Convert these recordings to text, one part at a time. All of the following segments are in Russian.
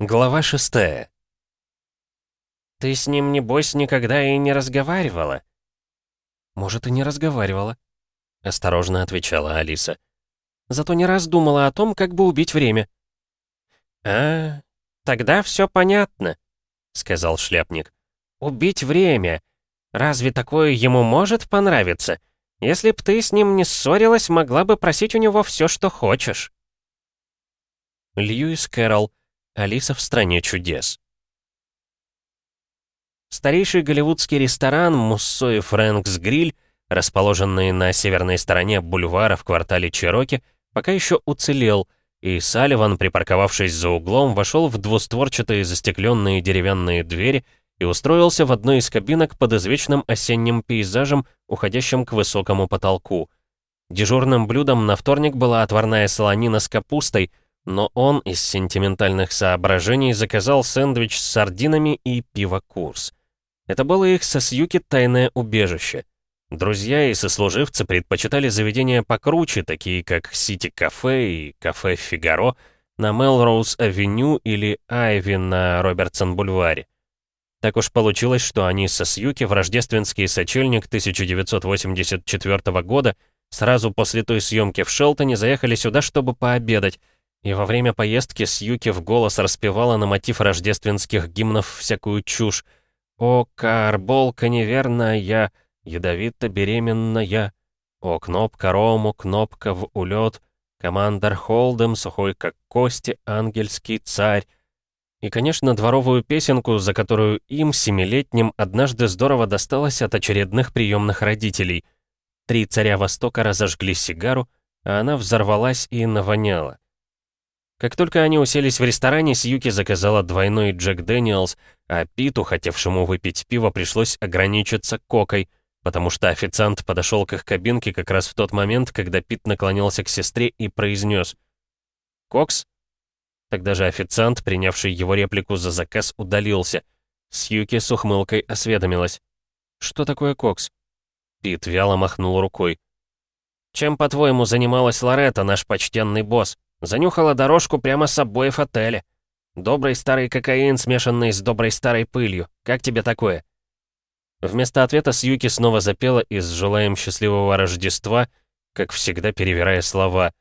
Глава шестая. «Ты с ним, небось, никогда и не разговаривала?» «Может, и не разговаривала», — осторожно отвечала Алиса. «Зато не раз думала о том, как бы убить время». «А, тогда все понятно», — сказал шляпник. «Убить время. Разве такое ему может понравиться? Если б ты с ним не ссорилась, могла бы просить у него все, что хочешь». Льюис Кэрролл Алиса в стране чудес. Старейший голливудский ресторан «Муссо и Фрэнкс Гриль», расположенный на северной стороне бульвара в квартале Чироки, пока еще уцелел, и Салливан, припарковавшись за углом, вошел в двустворчатые застекленные деревянные двери и устроился в одной из кабинок под извечным осенним пейзажем, уходящим к высокому потолку. Дежурным блюдом на вторник была отварная солонина с капустой — но он из сентиментальных соображений заказал сэндвич с сардинами и пиво-курс. Это было их со Сьюки тайное убежище. Друзья и сослуживцы предпочитали заведения покруче, такие как Сити-кафе и кафе «Фигаро» на Мелроуз-авеню или Айви на Робертсон-бульваре. Так уж получилось, что они со Сьюки в рождественский сочельник 1984 года сразу после той съемки в Шелтоне заехали сюда, чтобы пообедать, и во время поездки Сьюки в голос распевала на мотив рождественских гимнов всякую чушь. «О, карболка неверная, ядовито-беременная, о, кнопка рому, кнопка в улет, командор Холдем, сухой как кости, ангельский царь». И, конечно, дворовую песенку, за которую им, семилетним, однажды здорово досталось от очередных приемных родителей. Три царя Востока разожгли сигару, а она взорвалась и навоняла. Как только они уселись в ресторане, Сьюки заказала двойной Джек Дэниелс, а Питу, хотевшему выпить пиво, пришлось ограничиться кокой, потому что официант подошел к их кабинке как раз в тот момент, когда Пит наклонился к сестре и произнес «Кокс?». Тогда же официант, принявший его реплику за заказ, удалился. Сьюки с ухмылкой осведомилась. «Что такое кокс?» Пит вяло махнул рукой. «Чем, по-твоему, занималась Лоретта, наш почтенный босс?» Занюхала дорожку прямо с обоев отеля. Добрый старый кокаин, смешанный с доброй старой пылью. Как тебе такое?» Вместо ответа Сьюки снова запела и с желаем счастливого Рождества, как всегда перевирая слова.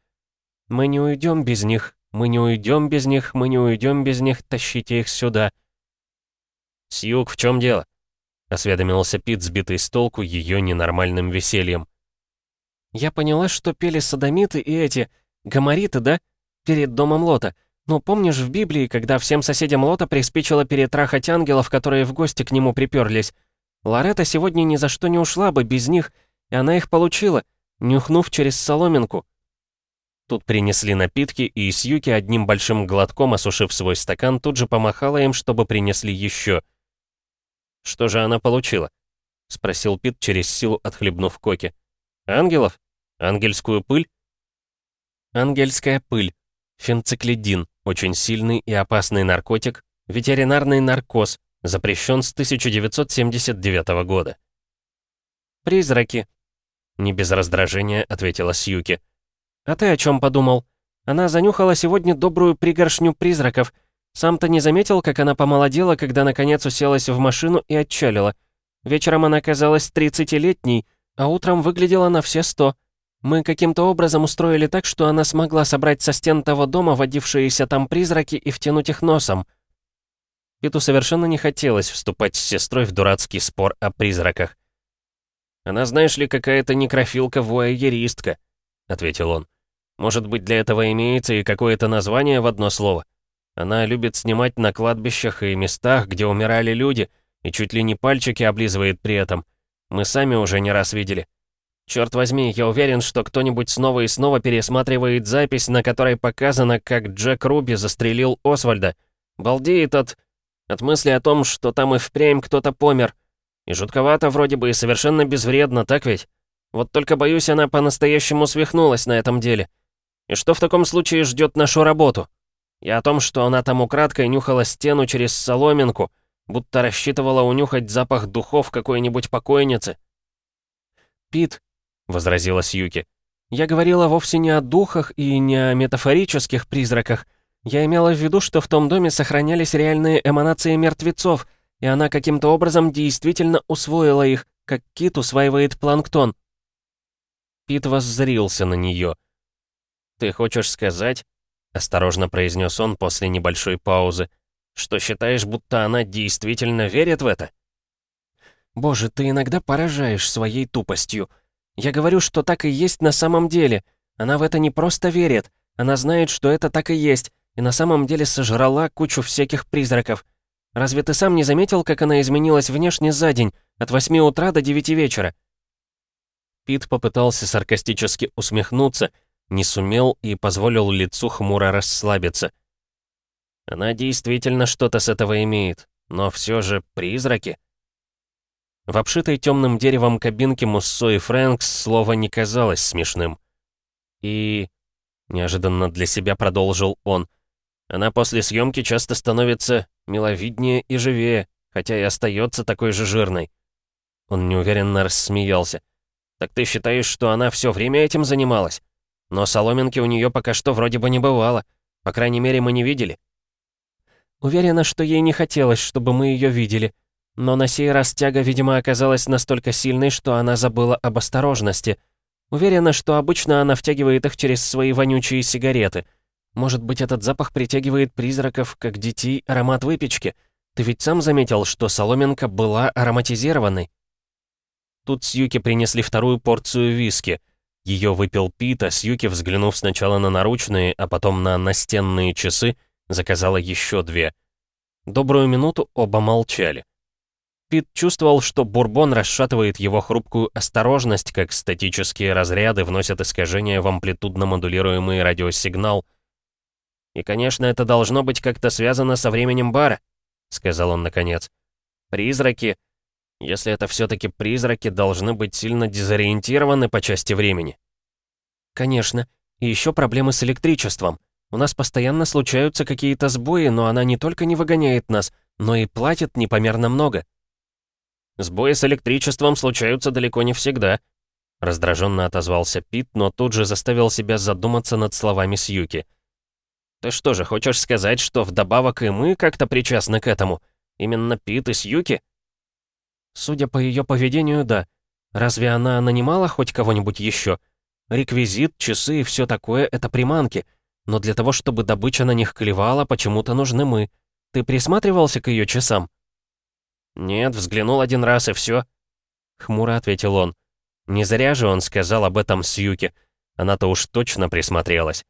«Мы не уйдем без них, мы не уйдем без них, мы не уйдем без них, тащите их сюда». «Сьюк, в чем дело?» — осведомился Пит, сбитый с толку ее ненормальным весельем. «Я поняла, что пели садомиты и эти Гамариты, да? Перед домом Лота. Ну, помнишь в Библии, когда всем соседям Лота приспичило перетрахать ангелов, которые в гости к нему приперлись? Лоретта сегодня ни за что не ушла бы без них, и она их получила, нюхнув через соломинку. Тут принесли напитки, и Сьюки одним большим глотком, осушив свой стакан, тут же помахала им, чтобы принесли еще. «Что же она получила?» — спросил Пит через силу, отхлебнув коки. «Ангелов? Ангельскую пыль?» Ангельская пыль. Фенциклидин. Очень сильный и опасный наркотик. Ветеринарный наркоз. Запрещен с 1979 года. «Призраки», — не без раздражения ответила Сьюки. «А ты о чем подумал? Она занюхала сегодня добрую пригоршню призраков. Сам-то не заметил, как она помолодела, когда наконец уселась в машину и отчалила. Вечером она казалась тридцатилетней, а утром выглядела на все сто. Мы каким-то образом устроили так, что она смогла собрать со стен того дома водившиеся там призраки и втянуть их носом. Питу совершенно не хотелось вступать с сестрой в дурацкий спор о призраках. «Она, знаешь ли, какая-то некрофилка-вуайеристка», — ответил он. «Может быть, для этого имеется и какое-то название в одно слово? Она любит снимать на кладбищах и местах, где умирали люди, и чуть ли не пальчики облизывает при этом. Мы сами уже не раз видели. Черт возьми, я уверен, что кто-нибудь снова и снова пересматривает запись, на которой показано, как Джек Руби застрелил Освальда. Балдеет от... от мысли о том, что там и впрямь кто-то помер. И жутковато вроде бы и совершенно безвредно, так ведь? Вот только боюсь, она по-настоящему свихнулась на этом деле. И что в таком случае ждет нашу работу? И о том, что она там украдкой нюхала стену через соломинку, будто рассчитывала унюхать запах духов какой-нибудь покойницы. «Пит, — возразила Сьюки. «Я говорила вовсе не о духах и не о метафорических призраках. Я имела в виду, что в том доме сохранялись реальные эманации мертвецов, и она каким-то образом действительно усвоила их, как кит усваивает планктон». Пит воззрился на нее. «Ты хочешь сказать, — осторожно произнес он после небольшой паузы, — что считаешь, будто она действительно верит в это?» «Боже, ты иногда поражаешь своей тупостью. Я говорю, что так и есть на самом деле. Она в это не просто верит, она знает, что это так и есть, и на самом деле сожрала кучу всяких призраков. Разве ты сам не заметил, как она изменилась внешне за день, от 8 утра до 9 вечера?» Пит попытался саркастически усмехнуться, не сумел и позволил лицу хмуро расслабиться. Она действительно что-то с этого имеет, но все же призраки. В обшитой темным деревом кабинке Муссо и Фрэнкс слово не казалось смешным. И... Неожиданно для себя продолжил он. Она после съемки часто становится миловиднее и живее, хотя и остается такой же жирной. Он неуверенно рассмеялся. «Так ты считаешь, что она все время этим занималась? Но соломинки у нее пока что вроде бы не бывало. По крайней мере, мы не видели». «Уверена, что ей не хотелось, чтобы мы ее видели. Но на сей раз тяга, видимо, оказалась настолько сильной, что она забыла об осторожности. Уверена, что обычно она втягивает их через свои вонючие сигареты. Может быть, этот запах притягивает призраков, как детей, аромат выпечки? Ты ведь сам заметил, что соломинка была ароматизированной?» Тут Сьюки принесли вторую порцию виски. Ее выпил Пит, а Сьюки, взглянув сначала на наручные, а потом на настенные часы, заказала еще две. Добрую минуту оба молчали. Пит чувствовал, что бурбон расшатывает его хрупкую осторожность, как статические разряды вносят искажения в амплитудно-модулируемый радиосигнал. «И, конечно, это должно быть как-то связано со временем бара», — сказал он наконец. «Призраки если это все-таки призраки, должны быть сильно дезориентированы по части времени. Конечно. И еще проблемы с электричеством. У нас постоянно случаются какие-то сбои, но она не только не выгоняет нас, но и платит непомерно много. Сбои с электричеством случаются далеко не всегда. Раздраженно отозвался Пит, но тут же заставил себя задуматься над словами Сьюки. «Ты что же, хочешь сказать, что вдобавок и мы как-то причастны к этому? Именно Пит и Сьюки?» Судя по ее поведению, да. Разве она нанимала хоть кого-нибудь еще? Реквизит, часы и все такое — это приманки. Но для того, чтобы добыча на них клевала, почему-то нужны мы. Ты присматривался к ее часам? Нет, взглянул один раз и все. Хмуро ответил он. Не зря же он сказал об этом Сьюке. Она-то уж точно присмотрелась.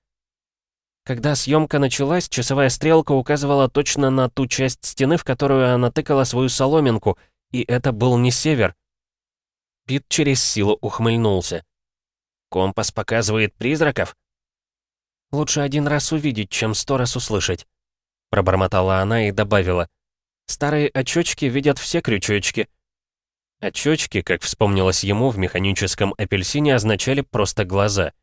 Когда съемка началась, часовая стрелка указывала точно на ту часть стены, в которую она тыкала свою соломинку, и это был не север. Пит через силу ухмыльнулся. «Компас показывает призраков?» «Лучше один раз увидеть, чем сто раз услышать», — пробормотала она и добавила. «Старые очечки видят все крючочки». Очечки, как вспомнилось ему, в механическом апельсине означали просто глаза.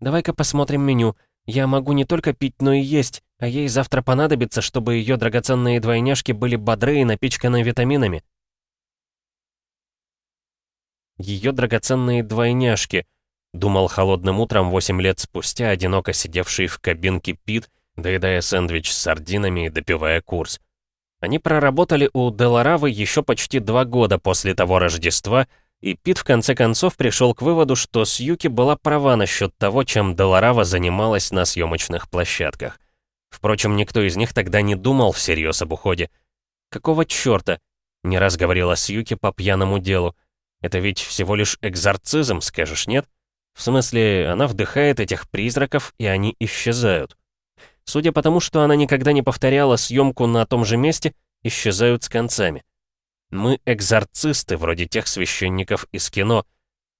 «Давай-ка посмотрим меню. Я могу не только пить, но и есть, а ей завтра понадобится, чтобы ее драгоценные двойняшки были бодры и напичканы витаминами. Ее драгоценные двойняшки, думал холодным утром восемь лет спустя, одиноко сидевший в кабинке Пит, доедая сэндвич с сардинами и допивая курс. Они проработали у Деларавы еще почти два года после того Рождества, и Пит в конце концов пришел к выводу, что Сьюки была права насчет того, чем Деларава занималась на съемочных площадках. Впрочем, никто из них тогда не думал всерьез об уходе. «Какого чёрта?» — не раз говорила Сьюки по пьяному делу. «Это ведь всего лишь экзорцизм, скажешь, нет? В смысле, она вдыхает этих призраков, и они исчезают. Судя по тому, что она никогда не повторяла съемку на том же месте, исчезают с концами. Мы экзорцисты, вроде тех священников из кино,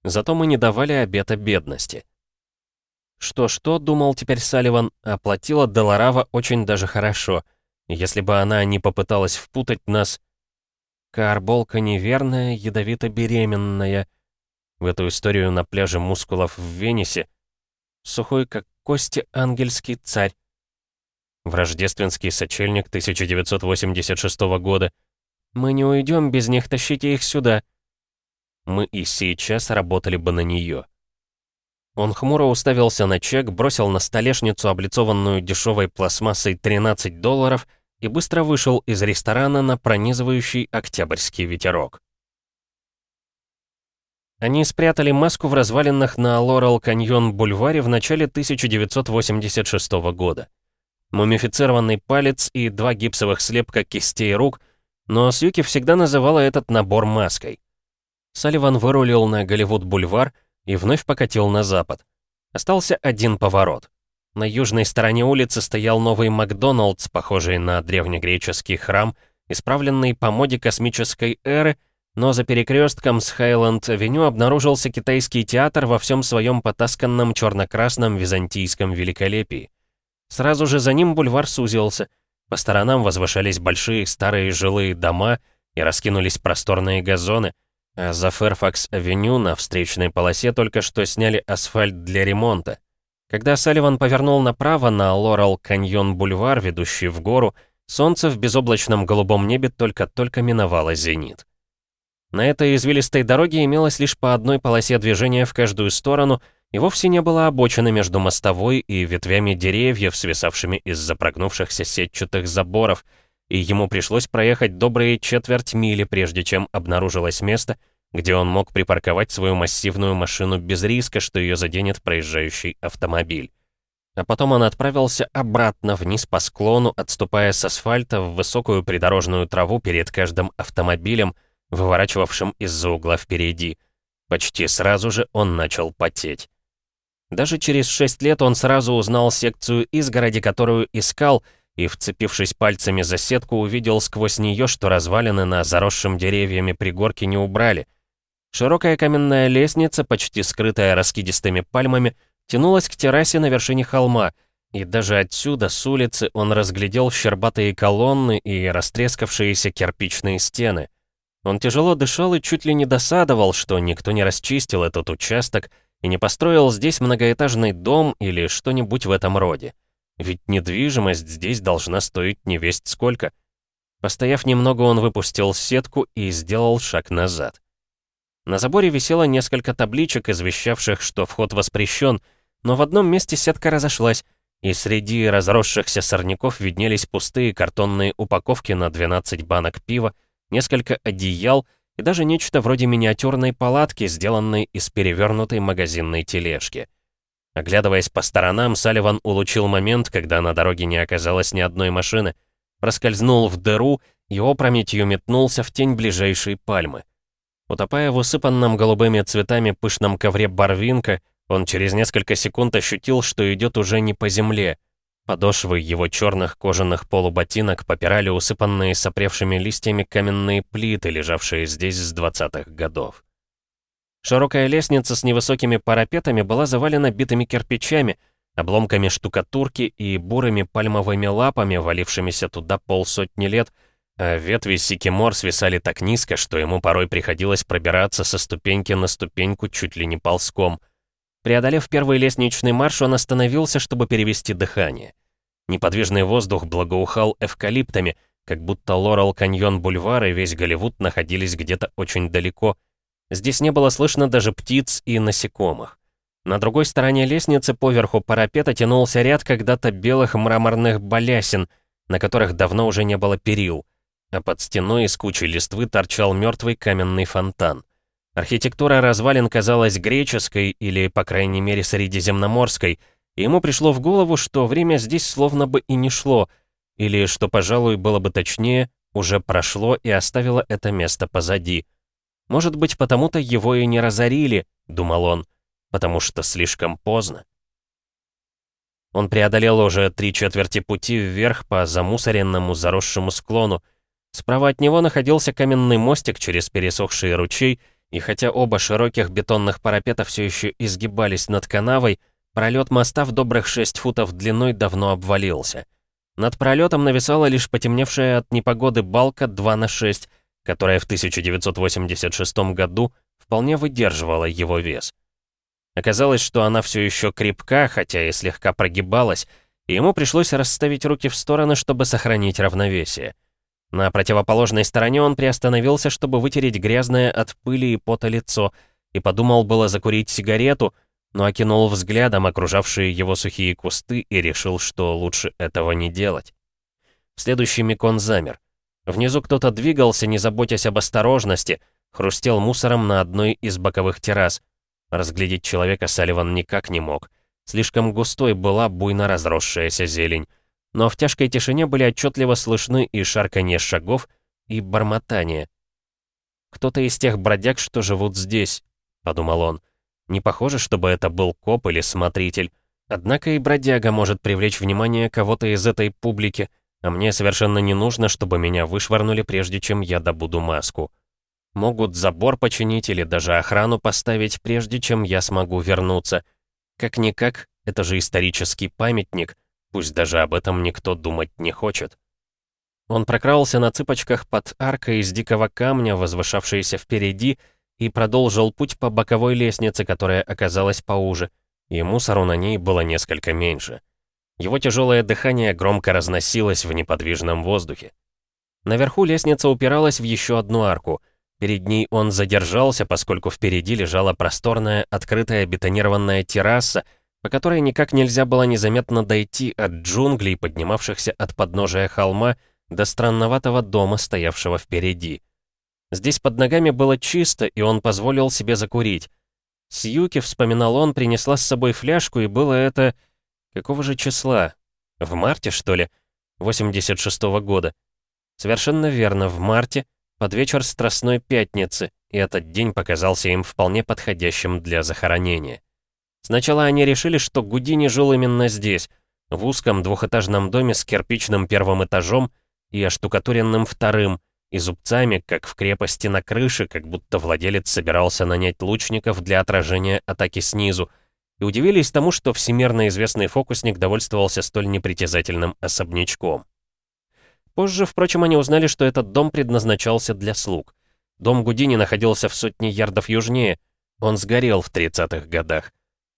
зато мы не давали обета бедности. Что-что, думал теперь Салливан, оплатила Деларава очень даже хорошо. Если бы она не попыталась впутать нас... Карболка неверная, ядовито-беременная. В эту историю на пляже мускулов в Венесе. Сухой, как кости, ангельский царь. В рождественский сочельник 1986 года. Мы не уйдем без них, тащите их сюда. Мы и сейчас работали бы на нее. Он хмуро уставился на чек, бросил на столешницу, облицованную дешевой пластмассой 13 долларов, и быстро вышел из ресторана на пронизывающий октябрьский ветерок. Они спрятали маску в развалинах на Лорел Каньон бульваре в начале 1986 года. Мумифицированный палец и два гипсовых слепка кистей рук, но Сьюки всегда называла этот набор маской. Салливан вырулил на Голливуд-бульвар и вновь покатил на запад. Остался один поворот. На южной стороне улицы стоял новый Макдоналдс, похожий на древнегреческий храм, исправленный по моде космической эры — но за перекрестком с Хайленд-авеню обнаружился китайский театр во всем своем потасканном черно-красном византийском великолепии. Сразу же за ним бульвар сузился. По сторонам возвышались большие старые жилые дома и раскинулись просторные газоны, а за Фэрфакс-авеню на встречной полосе только что сняли асфальт для ремонта. Когда Салливан повернул направо на Лорел-каньон-бульвар, ведущий в гору, солнце в безоблачном голубом небе только-только миновало зенит. На этой извилистой дороге имелось лишь по одной полосе движения в каждую сторону, и вовсе не было обочины между мостовой и ветвями деревьев, свисавшими из запрогнувшихся сетчатых заборов, и ему пришлось проехать добрые четверть мили, прежде чем обнаружилось место, где он мог припарковать свою массивную машину без риска, что ее заденет проезжающий автомобиль. А потом он отправился обратно вниз по склону, отступая с асфальта в высокую придорожную траву перед каждым автомобилем, выворачивавшим из-за угла впереди. Почти сразу же он начал потеть. Даже через шесть лет он сразу узнал секцию изгороди, которую искал, и, вцепившись пальцами за сетку, увидел сквозь нее, что развалины на заросшем деревьями пригорке не убрали. Широкая каменная лестница, почти скрытая раскидистыми пальмами, тянулась к террасе на вершине холма, и даже отсюда, с улицы, он разглядел щербатые колонны и растрескавшиеся кирпичные стены — он тяжело дышал и чуть ли не досадовал, что никто не расчистил этот участок и не построил здесь многоэтажный дом или что-нибудь в этом роде. Ведь недвижимость здесь должна стоить не весть сколько. Постояв немного, он выпустил сетку и сделал шаг назад. На заборе висело несколько табличек, извещавших, что вход воспрещен, но в одном месте сетка разошлась, и среди разросшихся сорняков виднелись пустые картонные упаковки на 12 банок пива, несколько одеял и даже нечто вроде миниатюрной палатки, сделанной из перевернутой магазинной тележки. Оглядываясь по сторонам, Салливан улучил момент, когда на дороге не оказалось ни одной машины, проскользнул в дыру и опрометью метнулся в тень ближайшей пальмы. Утопая в усыпанном голубыми цветами пышном ковре барвинка, он через несколько секунд ощутил, что идет уже не по земле — Подошвы его черных кожаных полуботинок попирали усыпанные сопревшими листьями каменные плиты, лежавшие здесь с 20-х годов. Широкая лестница с невысокими парапетами была завалена битыми кирпичами, обломками штукатурки и бурыми пальмовыми лапами, валившимися туда полсотни лет, а ветви сикимор свисали так низко, что ему порой приходилось пробираться со ступеньки на ступеньку чуть ли не ползком. Преодолев первый лестничный марш, он остановился, чтобы перевести дыхание. Неподвижный воздух благоухал эвкалиптами, как будто Лорел Каньон Бульвар и весь Голливуд находились где-то очень далеко. Здесь не было слышно даже птиц и насекомых. На другой стороне лестницы поверху парапета тянулся ряд когда-то белых мраморных балясин, на которых давно уже не было перил, а под стеной из кучи листвы торчал мертвый каменный фонтан. Архитектура развалин казалась греческой или, по крайней мере, средиземноморской — ему пришло в голову, что время здесь словно бы и не шло, или, что, пожалуй, было бы точнее, уже прошло и оставило это место позади. Может быть, потому-то его и не разорили, думал он, потому что слишком поздно. Он преодолел уже три четверти пути вверх по замусоренному заросшему склону. Справа от него находился каменный мостик через пересохший ручей, и хотя оба широких бетонных парапета все еще изгибались над канавой, Пролет моста в добрых 6 футов длиной давно обвалился. Над пролетом нависала лишь потемневшая от непогоды балка 2 на 6, которая в 1986 году вполне выдерживала его вес. Оказалось, что она все еще крепка, хотя и слегка прогибалась, и ему пришлось расставить руки в стороны, чтобы сохранить равновесие. На противоположной стороне он приостановился, чтобы вытереть грязное от пыли и пота лицо, и подумал было закурить сигарету, но окинул взглядом окружавшие его сухие кусты и решил, что лучше этого не делать. В следующий миг он замер. Внизу кто-то двигался, не заботясь об осторожности, хрустел мусором на одной из боковых террас. Разглядеть человека Салливан никак не мог. Слишком густой была буйно разросшаяся зелень. Но в тяжкой тишине были отчетливо слышны и шарканье шагов, и бормотание. «Кто-то из тех бродяг, что живут здесь», — подумал он. Не похоже, чтобы это был коп или смотритель. Однако и бродяга может привлечь внимание кого-то из этой публики, а мне совершенно не нужно, чтобы меня вышвырнули, прежде чем я добуду маску. Могут забор починить или даже охрану поставить, прежде чем я смогу вернуться. Как-никак, это же исторический памятник, пусть даже об этом никто думать не хочет. Он прокрался на цыпочках под аркой из дикого камня, возвышавшейся впереди, и продолжил путь по боковой лестнице, которая оказалась поуже, и мусору на ней было несколько меньше. Его тяжелое дыхание громко разносилось в неподвижном воздухе. Наверху лестница упиралась в еще одну арку. Перед ней он задержался, поскольку впереди лежала просторная, открытая бетонированная терраса, по которой никак нельзя было незаметно дойти от джунглей, поднимавшихся от подножия холма, до странноватого дома, стоявшего впереди. Здесь под ногами было чисто, и он позволил себе закурить. Сьюки, вспоминал он, принесла с собой фляжку, и было это... Какого же числа? В марте, что ли? 86-го года. Совершенно верно, в марте, под вечер Страстной Пятницы, и этот день показался им вполне подходящим для захоронения. Сначала они решили, что Гудини жил именно здесь, в узком двухэтажном доме с кирпичным первым этажом и оштукатуренным вторым, и зубцами, как в крепости на крыше, как будто владелец собирался нанять лучников для отражения атаки снизу, и удивились тому, что всемирно известный фокусник довольствовался столь непритязательным особнячком. Позже, впрочем, они узнали, что этот дом предназначался для слуг. Дом Гудини находился в сотне ярдов южнее, он сгорел в 30-х годах.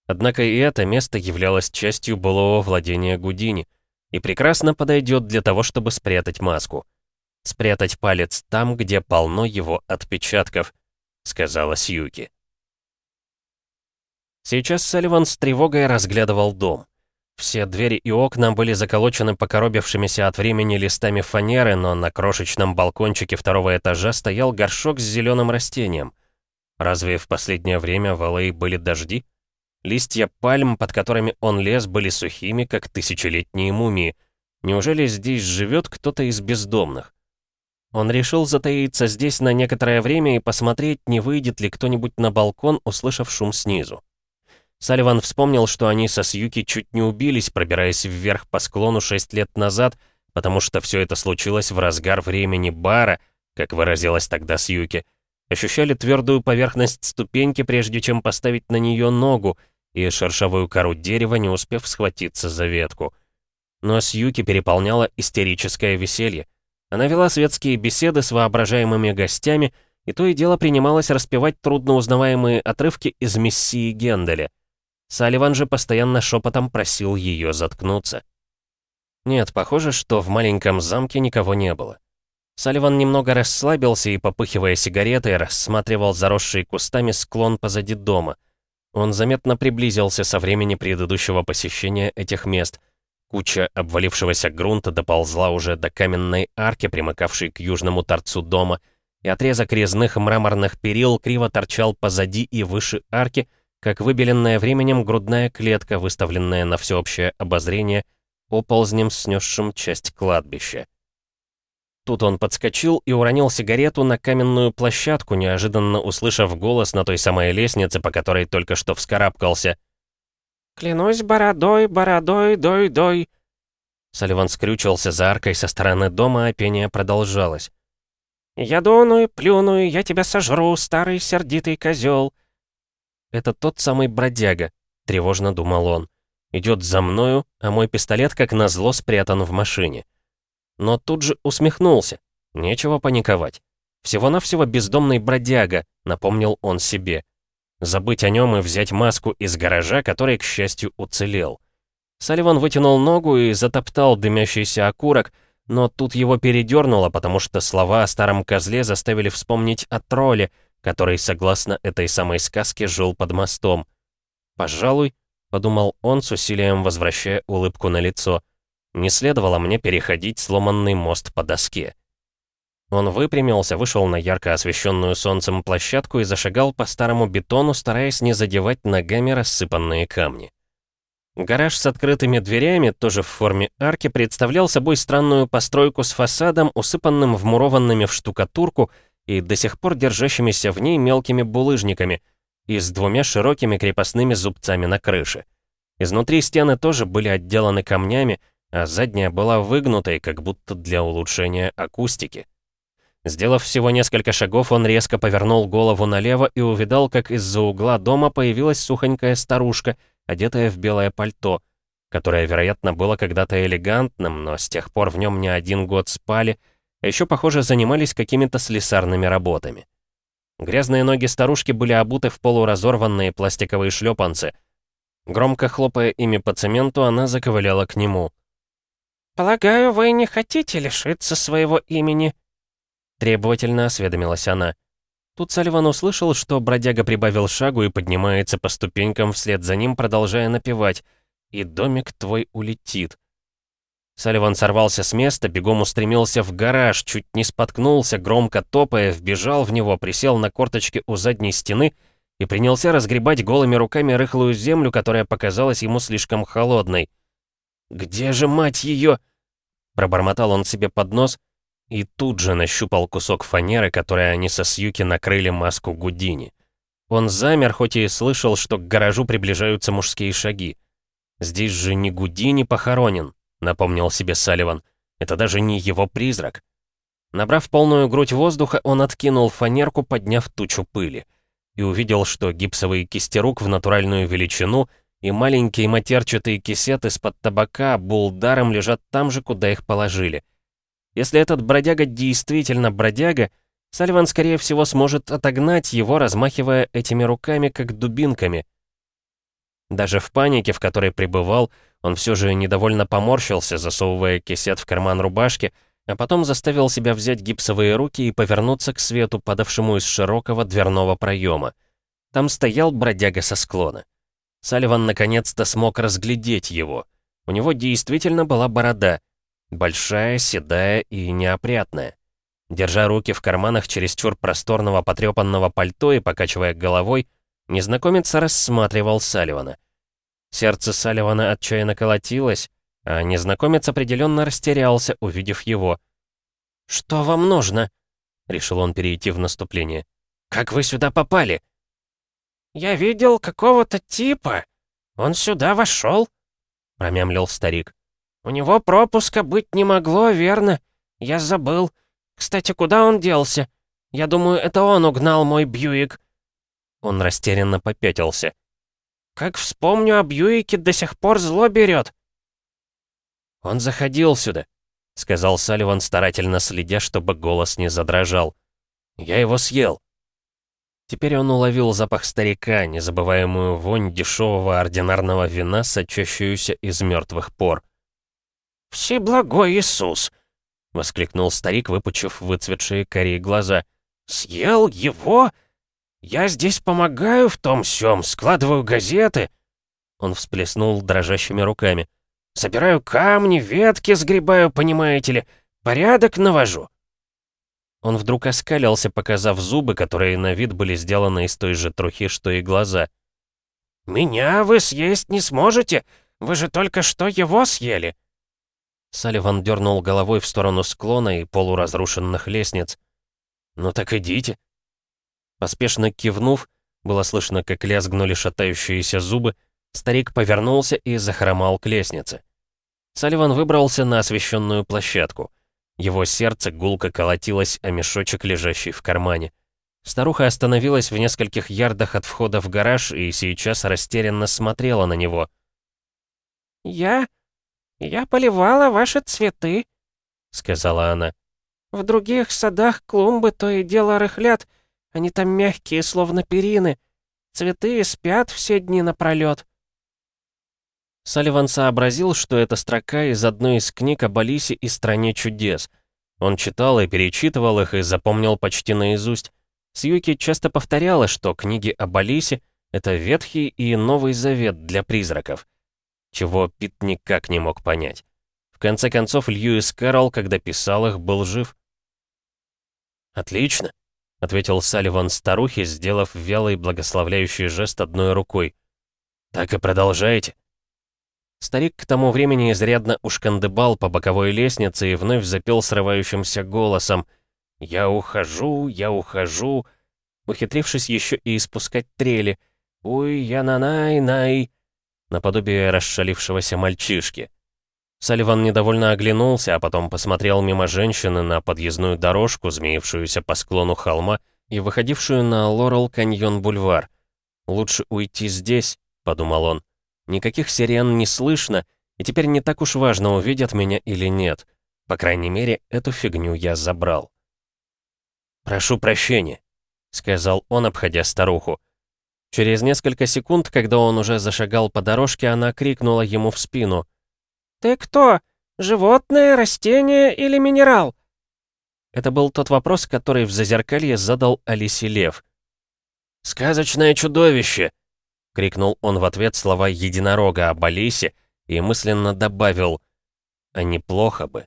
Однако и это место являлось частью былого владения Гудини и прекрасно подойдет для того, чтобы спрятать маску — спрятать палец там, где полно его отпечатков», — сказала Сьюки. Сейчас Салливан с тревогой разглядывал дом. Все двери и окна были заколочены покоробившимися от времени листами фанеры, но на крошечном балкончике второго этажа стоял горшок с зеленым растением. Разве в последнее время в Л.А. были дожди? Листья пальм, под которыми он лез, были сухими, как тысячелетние мумии. Неужели здесь живет кто-то из бездомных? Он решил затаиться здесь на некоторое время и посмотреть, не выйдет ли кто-нибудь на балкон, услышав шум снизу. Салливан вспомнил, что они со Сьюки чуть не убились, пробираясь вверх по склону шесть лет назад, потому что все это случилось в разгар времени бара, как выразилась тогда Сьюки. Ощущали твердую поверхность ступеньки, прежде чем поставить на нее ногу, и шершавую кору дерева, не успев схватиться за ветку. Но Сьюки переполняла истерическое веселье. Она вела светские беседы с воображаемыми гостями, и то и дело принималась распевать трудноузнаваемые отрывки из «Мессии Генделя». Салливан же постоянно шепотом просил ее заткнуться. Нет, похоже, что в маленьком замке никого не было. Салливан немного расслабился и, попыхивая сигаретой, рассматривал заросший кустами склон позади дома. Он заметно приблизился со времени предыдущего посещения этих мест — Куча обвалившегося грунта доползла уже до каменной арки, примыкавшей к южному торцу дома, и отрезок резных мраморных перил криво торчал позади и выше арки, как выбеленная временем грудная клетка, выставленная на всеобщее обозрение оползнем, снесшим часть кладбища. Тут он подскочил и уронил сигарету на каменную площадку, неожиданно услышав голос на той самой лестнице, по которой только что вскарабкался — «Клянусь бородой, бородой, дой-дой!» Салливан скрючился за аркой со стороны дома, а пение продолжалось. «Я дуну и плюну, и я тебя сожру, старый сердитый козел!» «Это тот самый бродяга», — тревожно думал он. «Идет за мною, а мой пистолет, как назло, спрятан в машине». Но тут же усмехнулся. Нечего паниковать. Всего-навсего бездомный бродяга, напомнил он себе. Забыть о нем и взять маску из гаража, который, к счастью, уцелел. Салливан вытянул ногу и затоптал дымящийся окурок, но тут его передернуло, потому что слова о старом козле заставили вспомнить о тролле, который, согласно этой самой сказке, жил под мостом. Пожалуй, подумал он с усилием возвращая улыбку на лицо. Не следовало мне переходить сломанный мост по доске. Он выпрямился, вышел на ярко освещенную солнцем площадку и зашагал по старому бетону, стараясь не задевать ногами рассыпанные камни. Гараж с открытыми дверями, тоже в форме арки, представлял собой странную постройку с фасадом, усыпанным вмурованными в штукатурку и до сих пор держащимися в ней мелкими булыжниками, и с двумя широкими крепостными зубцами на крыше. Изнутри стены тоже были отделаны камнями, а задняя была выгнутой, как будто для улучшения акустики. Сделав всего несколько шагов, он резко повернул голову налево и увидал, как из-за угла дома появилась сухонькая старушка — одетая в белое пальто, которое, вероятно, было когда-то элегантным, но с тех пор в нем не один год спали, а еще, похоже, занимались какими-то слесарными работами. Грязные ноги старушки были обуты в полуразорванные пластиковые шлепанцы. Громко хлопая ими по цементу, она заковыляла к нему. «Полагаю, вы не хотите лишиться своего имени?» Требовательно осведомилась она. Тут Салливан услышал, что бродяга прибавил шагу и поднимается по ступенькам вслед за ним, продолжая напевать «И домик твой улетит». Салливан сорвался с места, бегом устремился в гараж, чуть не споткнулся, громко топая, вбежал в него, присел на корточки у задней стены и принялся разгребать голыми руками рыхлую землю, которая показалась ему слишком холодной. «Где же, мать ее?» Пробормотал он себе под нос — и тут же нащупал кусок фанеры, который они со Сьюки накрыли маску Гудини. Он замер, хоть и слышал, что к гаражу приближаются мужские шаги. «Здесь же не Гудини похоронен», — напомнил себе Салливан. «Это даже не его призрак». Набрав полную грудь воздуха, он откинул фанерку, подняв тучу пыли. И увидел, что гипсовые кисти рук в натуральную величину и маленькие матерчатые кисеты из-под табака булдаром лежат там же, куда их положили — если этот бродяга действительно бродяга, Сальван, скорее всего, сможет отогнать его, размахивая этими руками, как дубинками. Даже в панике, в которой пребывал, он все же недовольно поморщился, засовывая кисет в карман рубашки, а потом заставил себя взять гипсовые руки и повернуться к свету, падавшему из широкого дверного проема. Там стоял бродяга со склона. Салливан наконец-то смог разглядеть его. У него действительно была борода — Большая, седая и неопрятная. Держа руки в карманах чересчур просторного потрепанного пальто и покачивая головой, незнакомец рассматривал Салливана. Сердце Салливана отчаянно колотилось, а незнакомец определенно растерялся, увидев его. «Что вам нужно?» — решил он перейти в наступление. «Как вы сюда попали?» «Я видел какого-то типа. Он сюда вошел», — промямлил старик. «У него пропуска быть не могло, верно? Я забыл. Кстати, куда он делся? Я думаю, это он угнал мой Бьюик». Он растерянно попятился. «Как вспомню о Бьюике, до сих пор зло берет». «Он заходил сюда», — сказал Салливан, старательно следя, чтобы голос не задрожал. «Я его съел». Теперь он уловил запах старика, незабываемую вонь дешевого ординарного вина, сочащуюся из мертвых пор. «Всеблагой Иисус!» — воскликнул старик, выпучив выцветшие карие глаза. «Съел его? Я здесь помогаю в том сём, складываю газеты!» Он всплеснул дрожащими руками. «Собираю камни, ветки сгребаю, понимаете ли, порядок навожу!» Он вдруг оскалился, показав зубы, которые на вид были сделаны из той же трухи, что и глаза. «Меня вы съесть не сможете? Вы же только что его съели!» Салливан дернул головой в сторону склона и полуразрушенных лестниц. «Ну так идите». Поспешно кивнув, было слышно, как лязгнули шатающиеся зубы, старик повернулся и захромал к лестнице. Салливан выбрался на освещенную площадку. Его сердце гулко колотилось о мешочек, лежащий в кармане. Старуха остановилась в нескольких ярдах от входа в гараж и сейчас растерянно смотрела на него. «Я «Я поливала ваши цветы», — сказала она. «В других садах клумбы то и дело рыхлят. Они там мягкие, словно перины. Цветы спят все дни напролёт». Салливан сообразил, что это строка из одной из книг об Алисе и Стране чудес. Он читал и перечитывал их и запомнил почти наизусть. Сьюки часто повторяла, что книги об Алисе Это Ветхий и Новый Завет для призраков. Чего Пит никак не мог понять. В конце концов, Льюис Кэрролл, когда писал их, был жив. «Отлично», — ответил Салливан старухе, сделав вялый благословляющий жест одной рукой. «Так и продолжайте». Старик к тому времени изрядно ушкандыбал по боковой лестнице и вновь запел срывающимся голосом «Я ухожу, я ухожу», ухитрившись еще и испускать трели «Уй, я на-най-най», наподобие расшалившегося мальчишки. Салливан недовольно оглянулся, а потом посмотрел мимо женщины на подъездную дорожку, змеившуюся по склону холма и выходившую на Лорел-каньон-бульвар. «Лучше уйти здесь», — подумал он. Никаких сирен не слышно, и теперь не так уж важно, увидят меня или нет. По крайней мере, эту фигню я забрал. «Прошу прощения», — сказал он, обходя старуху. Через несколько секунд, когда он уже зашагал по дорожке, она крикнула ему в спину. «Ты кто? Животное, растение или минерал?» Это был тот вопрос, который в зазеркалье задал Алисе Лев. «Сказочное чудовище!» — крикнул он в ответ слова единорога об Алисе и мысленно добавил «А неплохо бы».